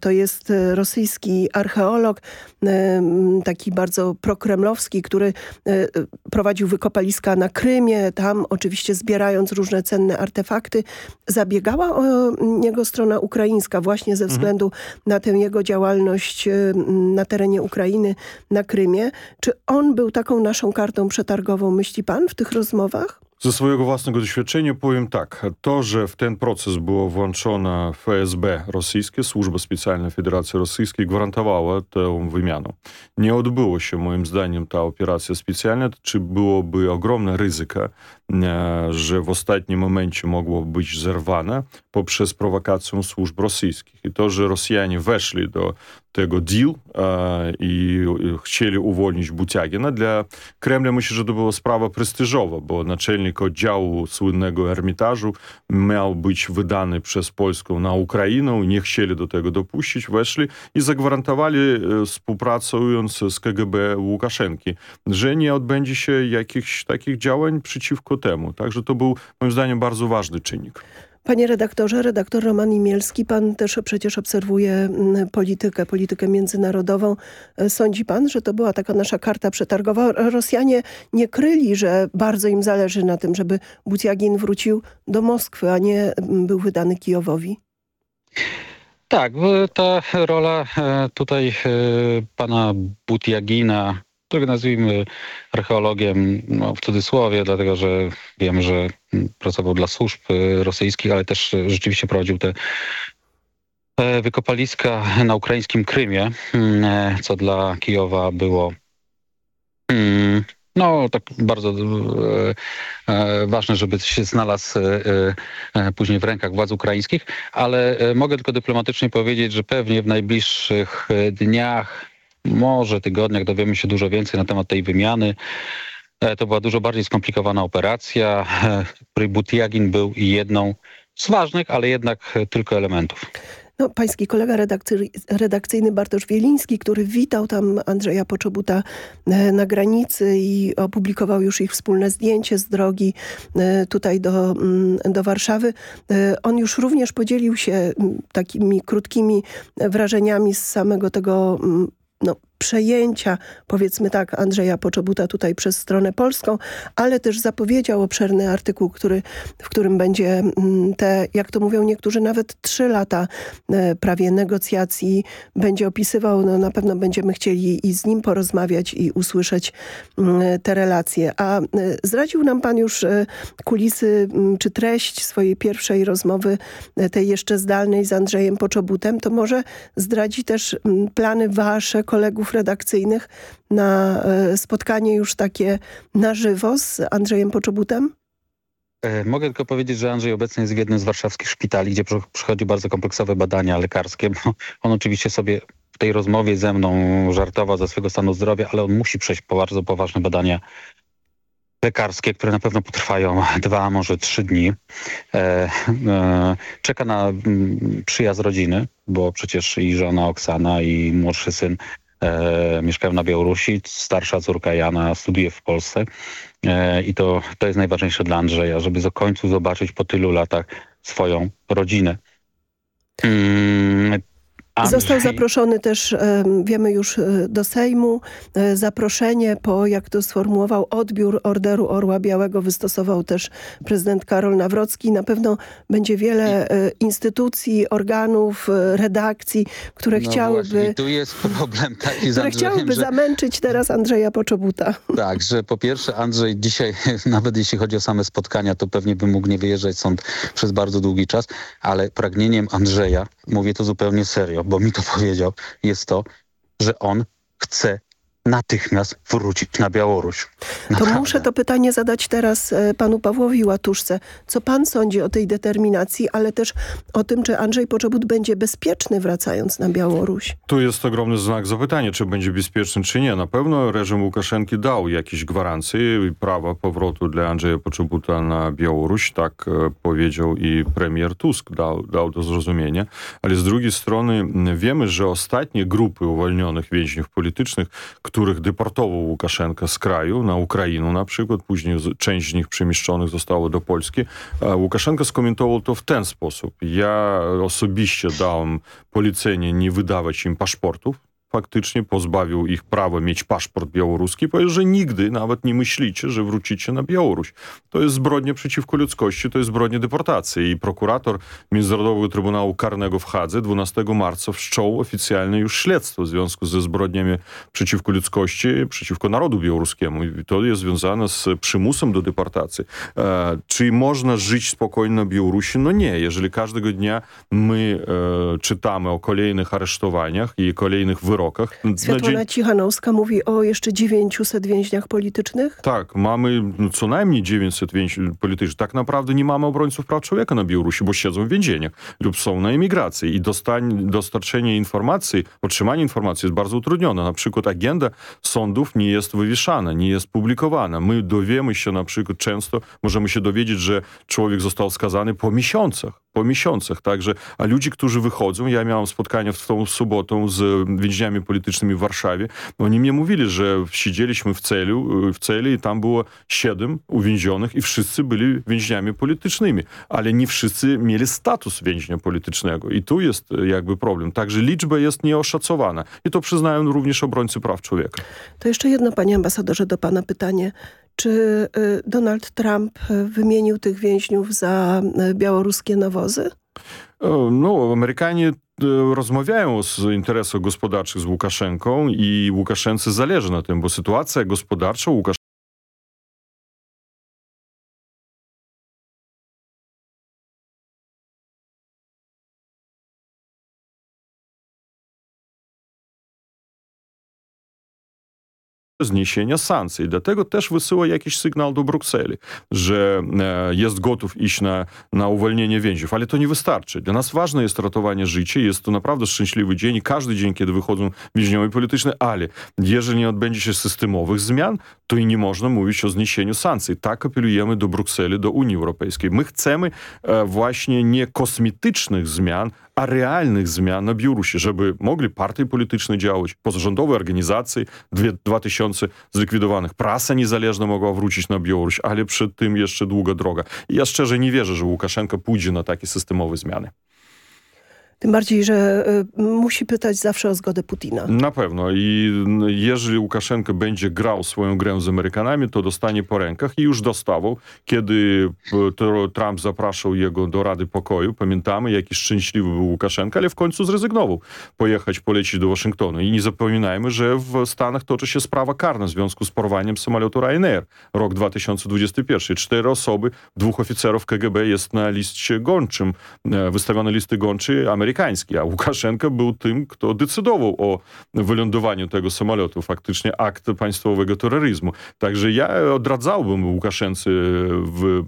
to jest e, rosyjski archeolog, e, taki bardzo prokremlowski, który e, e, prowadził wykopaliska na Krymie, tam oczywiście zbierając różne cenne artefakty, zabiegała o niego strona ukraińska właśnie ze względu na tę jego działalność e, na terenie Ukrainy, na Krymie. Czy on był taką naszą kartą przetargową, myśli pan, w tych rozmowach? Ze swojego własnego doświadczenia powiem tak. To, że w ten proces było włączona FSB rosyjskie, Służba Specjalna Federacji Rosyjskiej, gwarantowała tę wymianę. Nie odbyło się moim zdaniem ta operacja specjalna, czy byłoby ogromne ryzyko, że w ostatnim momencie mogło być zerwane poprzez prowokację służb rosyjskich. I to, że Rosjanie weszli do tego deal e, i chcieli uwolnić Butiagina. Dla Kremla myślę, że to była sprawa prestiżowa, bo naczelnik oddziału słynnego Ermitażu miał być wydany przez Polską na Ukrainę nie chcieli do tego dopuścić, weszli i zagwarantowali, e, współpracując z KGB Łukaszenki, że nie odbędzie się jakichś takich działań przeciwko temu. Także to był moim zdaniem bardzo ważny czynnik. Panie redaktorze, redaktor Roman Imielski, pan też przecież obserwuje mm, politykę, politykę międzynarodową. E, Sądzi pan, że to była taka nasza karta przetargowa? Rosjanie nie kryli, że bardzo im zależy na tym, żeby Butiagin wrócił do Moskwy, a nie mm, był wydany Kijowowi. Tak, ta rola e, tutaj e, pana Butiagina, którego nazwijmy archeologiem no, w cudzysłowie, dlatego że wiem, że pracował dla służb e, rosyjskich, ale też rzeczywiście prowadził te e, wykopaliska na ukraińskim Krymie, mm, e, co dla Kijowa było mm, No, tak bardzo e, e, ważne, żeby się znalazł e, później w rękach władz ukraińskich, ale mogę tylko dyplomatycznie powiedzieć, że pewnie w najbliższych dniach, może tygodniach dowiemy się dużo więcej na temat tej wymiany. E, To była dużo bardziej skomplikowana operacja, e, której Butiagin był jedną z ważnych, ale jednak e, tylko elementów. No, pański kolega redakcy, redakcyjny Bartosz Wieliński, który witał tam Andrzeja Poczobuta e, na granicy i opublikował już ich wspólne zdjęcie z drogi e, tutaj do, mm, do Warszawy. E, On już również podzielił się takimi krótkimi wrażeniami z samego tego no, przejęcia, powiedzmy tak, Andrzeja Poczobuta tutaj przez stronę polską, ale też zapowiedział obszerny artykuł, który, w którym będzie mm, te, jak to mówią niektórzy, nawet trzy lata e, prawie negocjacji będzie opisywał. No, na pewno będziemy chcieli i z nim porozmawiać i usłyszeć mm, te relacje. A e, zdradził nam pan już e, kulisy mm, czy treść swojej pierwszej rozmowy, tej jeszcze zdalnej z Andrzejem Poczobutem. To może zdradzi też plany wasze, kolegów redakcyjnych na e, spotkanie już takie na żywo z Andrzejem Poczobutem? E, Mogę tylko powiedzieć, że Andrzej obecnie jest w jednym z warszawskich szpitali, gdzie przy- przychodzi bardzo kompleksowe badania lekarskie. Bo on oczywiście sobie w tej rozmowie ze mną żartował ze swojego stanu zdrowia, ale on musi przejść po bardzo poważne badania lekarskie, które na pewno potrwają dwa, może trzy dni. E, e, czeka na mm, przyjazd rodziny, bo przecież i żona Oksana i młodszy syn e, mieszkają na Białorusi, starsza córka Jana studiuje w Polsce e, i to, to jest najważniejsze dla Andrzeja, żeby w końcu zobaczyć po tylu latach swoją rodzinę. Mm, Został zaproszony też, em, wiemy już, e, do Sejmu. E, Zaproszenie po, jak to sformułował, odbiór Orderu Orła Białego wystosował też prezydent Karol Nawrocki. Na pewno będzie wiele e, instytucji, organów, redakcji, które No chciałyby, właśnie, tu jest problem taki z które chciałyby że... zamęczyć teraz Andrzeja Poczobuta. Tak, że po pierwsze Andrzej dzisiaj, nawet jeśli chodzi o same spotkania, to pewnie by mógł nie wyjeżdżać stąd przez bardzo długi czas, ale pragnieniem Andrzeja, mówię to zupełnie serio, bo mi to powiedział, jest to, że on chce natychmiast wrócić na Białoruś. To muszę to pytanie zadać teraz e, panu Pawłowi Łatuszce. Co pan sądzi o tej determinacji, ale też o tym, czy Andrzej Poczobut będzie bezpieczny wracając na Białoruś? Tu jest ogromny znak zapytania, czy będzie bezpieczny, czy nie. Na pewno reżim Łukaszenki dał jakieś gwarancje i prawa powrotu dla Andrzeja Poczobuta na Białoruś. Tak e, powiedział i premier Tusk dał, dał do zrozumienia. Ale z drugiej strony wiemy, że ostatnie grupy uwolnionych więźniów politycznych, których deportował Łukaszenka z kraju, na Ukrainę na przykład, później część z nich przemieszczonych zostało do Polski, Łukaszenka skomentował to w ten sposób. Ja osobiście dałem polecenie nie wydawać im paszportów, faktycznie pozbawił ich prawa mieć paszport białoruski, powiedział, że nigdy nawet nie myślicie, że wrócicie na Białoruś. To jest zbrodnia przeciwko ludzkości, to jest zbrodnia deportacji. I prokurator Międzynarodowego Trybunału Karnego w Hadze 12 marca wszczął oficjalne już śledztwo w związku ze zbrodniami przeciwko ludzkości, przeciwko narodu białoruskiemu. I to jest związane z przymusem do deportacji. E, czy można żyć spokojnie na Białorusi? No nie. Jeżeli każdego dnia my e, czytamy o kolejnych aresztowaniach i kolejnych wyrokach, dzień- Cichanowska mówi o jeszcze 900 więźniach politycznych. tak, mamy no, co najmniej 900 więźniów politycznych. Tak naprawdę nie mamy obrońców praw człowieka na Białorusi, bo siedzą w więzieniach lub są na emigracji i dostań, dostarczenie informacji, otrzymanie informacji jest bardzo utrudnione. Na przykład agenda sądów nie jest wywieszana, nie jest publikowana. My dowiemy się na przykład często, możemy się dowiedzieć, że człowiek został skazany po miesiącach. Po miesiącach, także, a ludzie, którzy wychodzą, ja miałem spotkanie w tą sobotę z więźniami politycznymi w Warszawie, oni mnie mówili, że siedzieliśmy w celu, w celi i tam było siedem uwięzionych i wszyscy byli więźniami politycznymi, ale nie wszyscy mieli status więźnia politycznego i tu jest e, jakby problem. Także liczba jest nieoszacowana i to przyznają również obrońcy praw człowieka. To jeszcze jedno, panie ambasadorze, do pana pytanie. Czy y, Donald Trump y, wymienił tych więźniów za y, białoruskie nawozy? No, Amerykanie rozmawiają z interesów gospodarczych z Łukaszenką i Łukaszence zależy na tym, bo sytuacja gospodarcza Łukasz zniesienia sankcji. Dlatego też wysyła jakiś sygnał do Brukseli, że e, jest gotów iść na, na uwolnienie więźniów. Ale to nie wystarczy. Dla nas ważne jest ratowanie życia. Jest to naprawdę szczęśliwy dzień i każdy dzień, kiedy wychodzą więźniowie polityczne, ale jeżeli nie odbędzie się systemowych zmian, to i nie można mówić o zniesieniu sankcji. Tak apelujemy do Brukseli, do Unii Europejskiej. My chcemy e, właśnie nie kosmetycznych zmian, a realnych zmian na Białorusi, żeby mogli partie polityczne działać, pozarządowe organizacje, dwie, dwa tysiące zlikwidowanych, prasa niezależna mogła wrócić na Białoruś, ale przed tym jeszcze długa droga. I ja szczerze nie wierzę, że Łukaszenka pójdzie na takie systemowe zmiany. Tym bardziej, że y, musi pytać zawsze o zgodę Putina. Na pewno i n- jeżeli Łukaszenko będzie grał swoją grę z Amerykanami, to dostanie po rękach i już dostawał, kiedy to Trump zapraszał jego do Rady Pokoju. Pamiętamy, jaki szczęśliwy był Łukaszenko, ale w końcu zrezygnował pojechać, polecieć do Waszyngtonu. I nie zapominajmy, że w Stanach toczy się sprawa karna w związku z porwaniem samolotu Ryanair. Rok 2021. Cztery osoby, dwóch oficerów KGB jest na liście gończym, e, wystawione listy gończy amerykańskie, a Łukaszenko był tym, kto decydował o wylądowaniu tego samolotu. Faktycznie akt państwowego terroryzmu. Także ja odradzałbym Łukaszence w,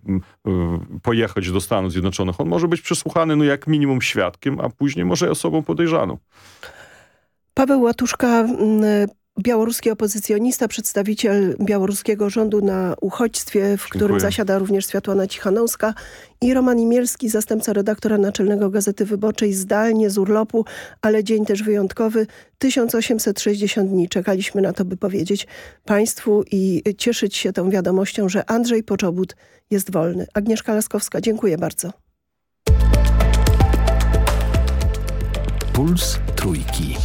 w, pojechać do Stanów Zjednoczonych. On może być przesłuchany no jak minimum świadkiem, a później może osobą podejrzaną. Paweł Łatuszka, mm, białoruski opozycjonista, przedstawiciel białoruskiego rządu na uchodźstwie, w którym zasiada również Światłana Cichanowska i Roman Imielski, zastępca redaktora naczelnego Gazety Wyborczej, zdalnie z urlopu, ale dzień też wyjątkowy. 1860 dni czekaliśmy na to, by powiedzieć Państwu i cieszyć się tą wiadomością, że Andrzej Poczobut jest wolny. Agnieszka Laskowska, dziękuję bardzo. Puls Trójki.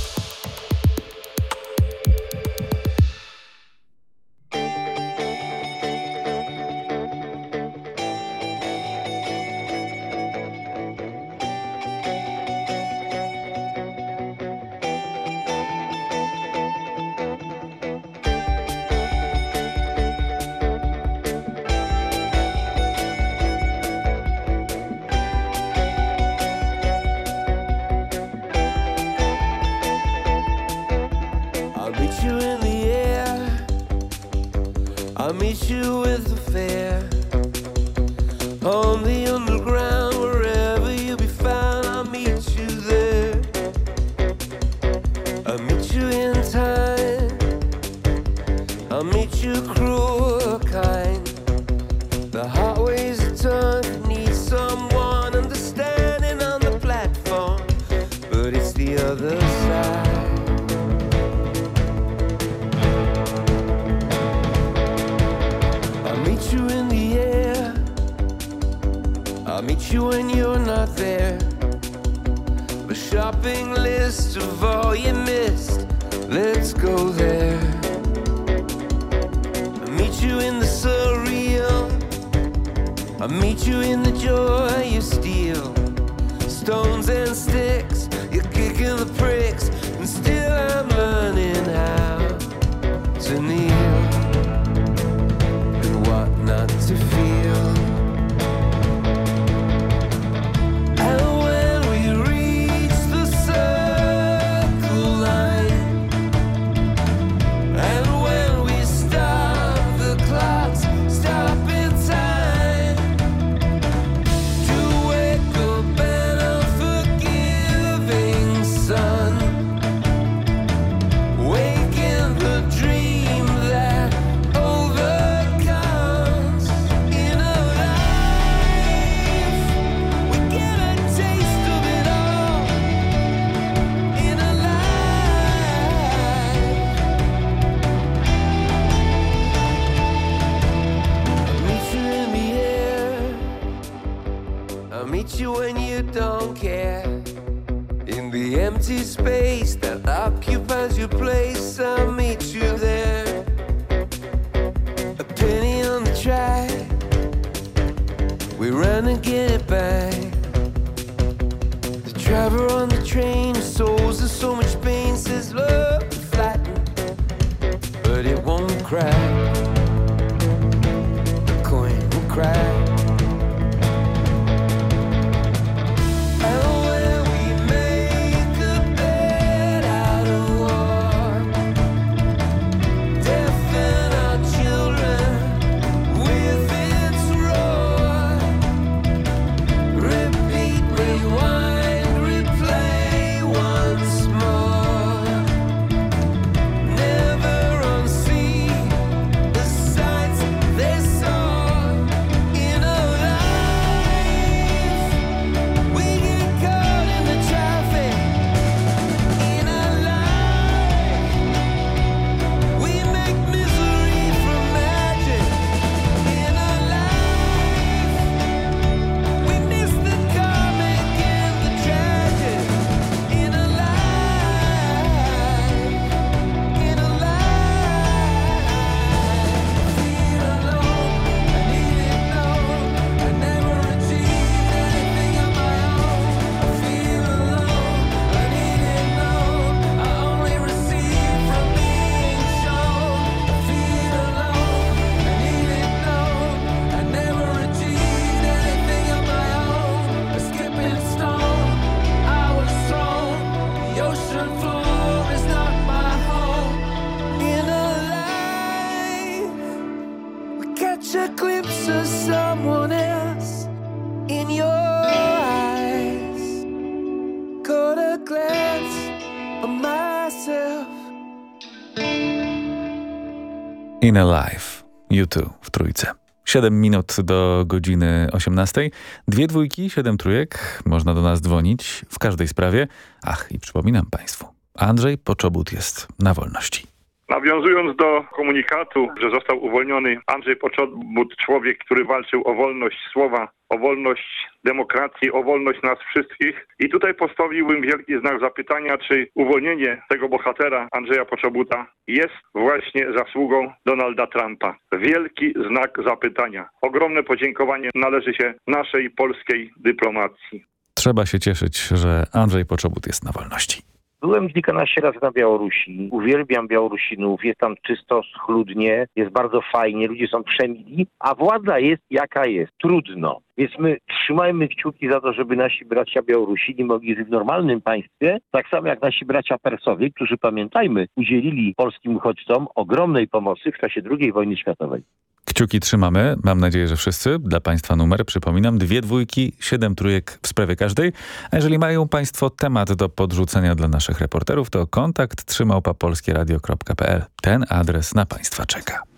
In Alive, U2 w trójce. 7 minut do godziny 18. Dwie dwójki, siedem trójek. Można do nas dzwonić w każdej sprawie. Ach, i przypominam Państwu, Andrzej Poczobut jest na wolności. Nawiązując do komunikatu, że został uwolniony Andrzej Poczobut, człowiek, który walczył o wolność słowa, o wolność demokracji, o wolność nas wszystkich. I tutaj postawiłbym wielki znak zapytania, czy uwolnienie tego bohatera Andrzeja Poczobuta jest właśnie zasługą Donalda Trumpa. Wielki znak zapytania. Ogromne podziękowanie należy się naszej polskiej dyplomacji. Trzeba się cieszyć, że Andrzej Poczobut jest na wolności. Byłem kilkanaście razy na Białorusi. Uwielbiam Białorusinów. Jest tam czysto, schludnie, jest bardzo fajnie, ludzie są przemili, a władza jest jaka jest. Trudno. Więc my trzymajmy kciuki za to, żeby nasi bracia Białorusini mogli żyć w normalnym państwie, tak samo jak nasi bracia Persowie, którzy pamiętajmy, udzielili polskim uchodźcom ogromnej pomocy w czasie II wojny światowej. Kciuki trzymamy. Mam nadzieję, że wszyscy. Dla Państwa numer, przypominam, dwie dwójki, siedem trójek w sprawie każdej. A jeżeli mają Państwo temat do podrzucenia dla naszych reporterów, to kontakt trzymałpapolskieradio.pl. Ten adres na Państwa czeka.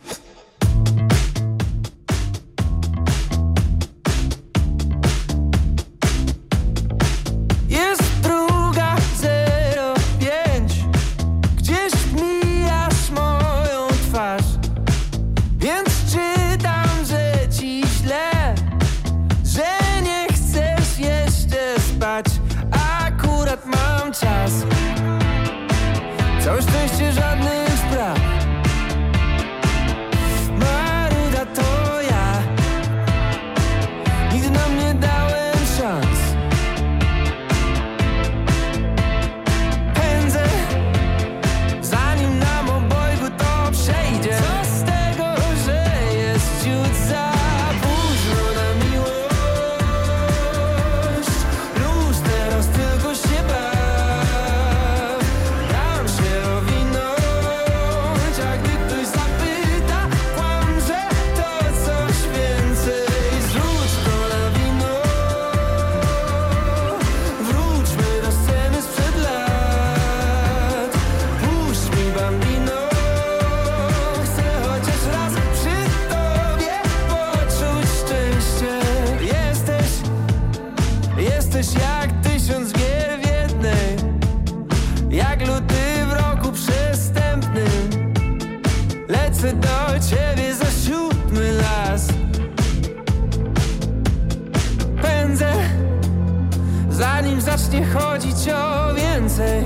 Zacznie chodzić o więcej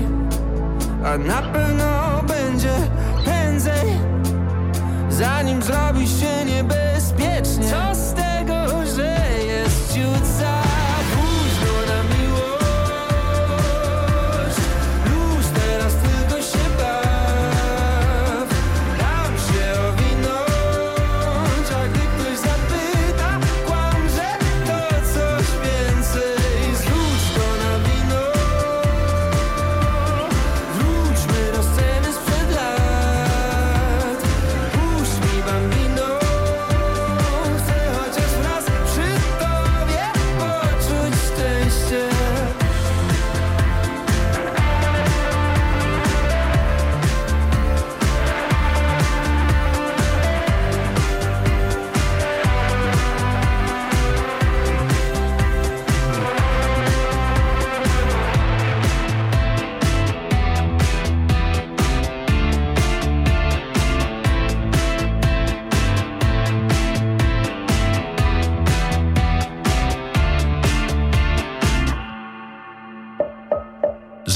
A na pewno będzie prędzej Zanim zrobi się niebezpiecznie. Co z tego, że jest ciut za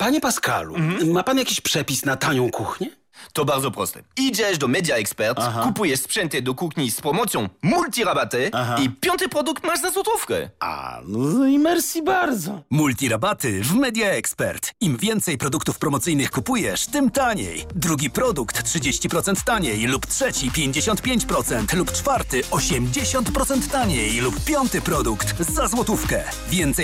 Panie Pascalu, ma pan jakiś przepis na tanią kuchnię? To bardzo proste. Idziesz do Media Expert, Aha. kupujesz sprzęty do kuchni z promocją multirabaty Aha. i piąty produkt masz za złotówkę. A, no i merci bardzo. Multirabaty w Media Expert. Im więcej produktów promocyjnych kupujesz, tym taniej. Drugi produkt 30% taniej lub trzeci 55% lub czwarty 80% taniej lub piąty produkt za złotówkę. Więcej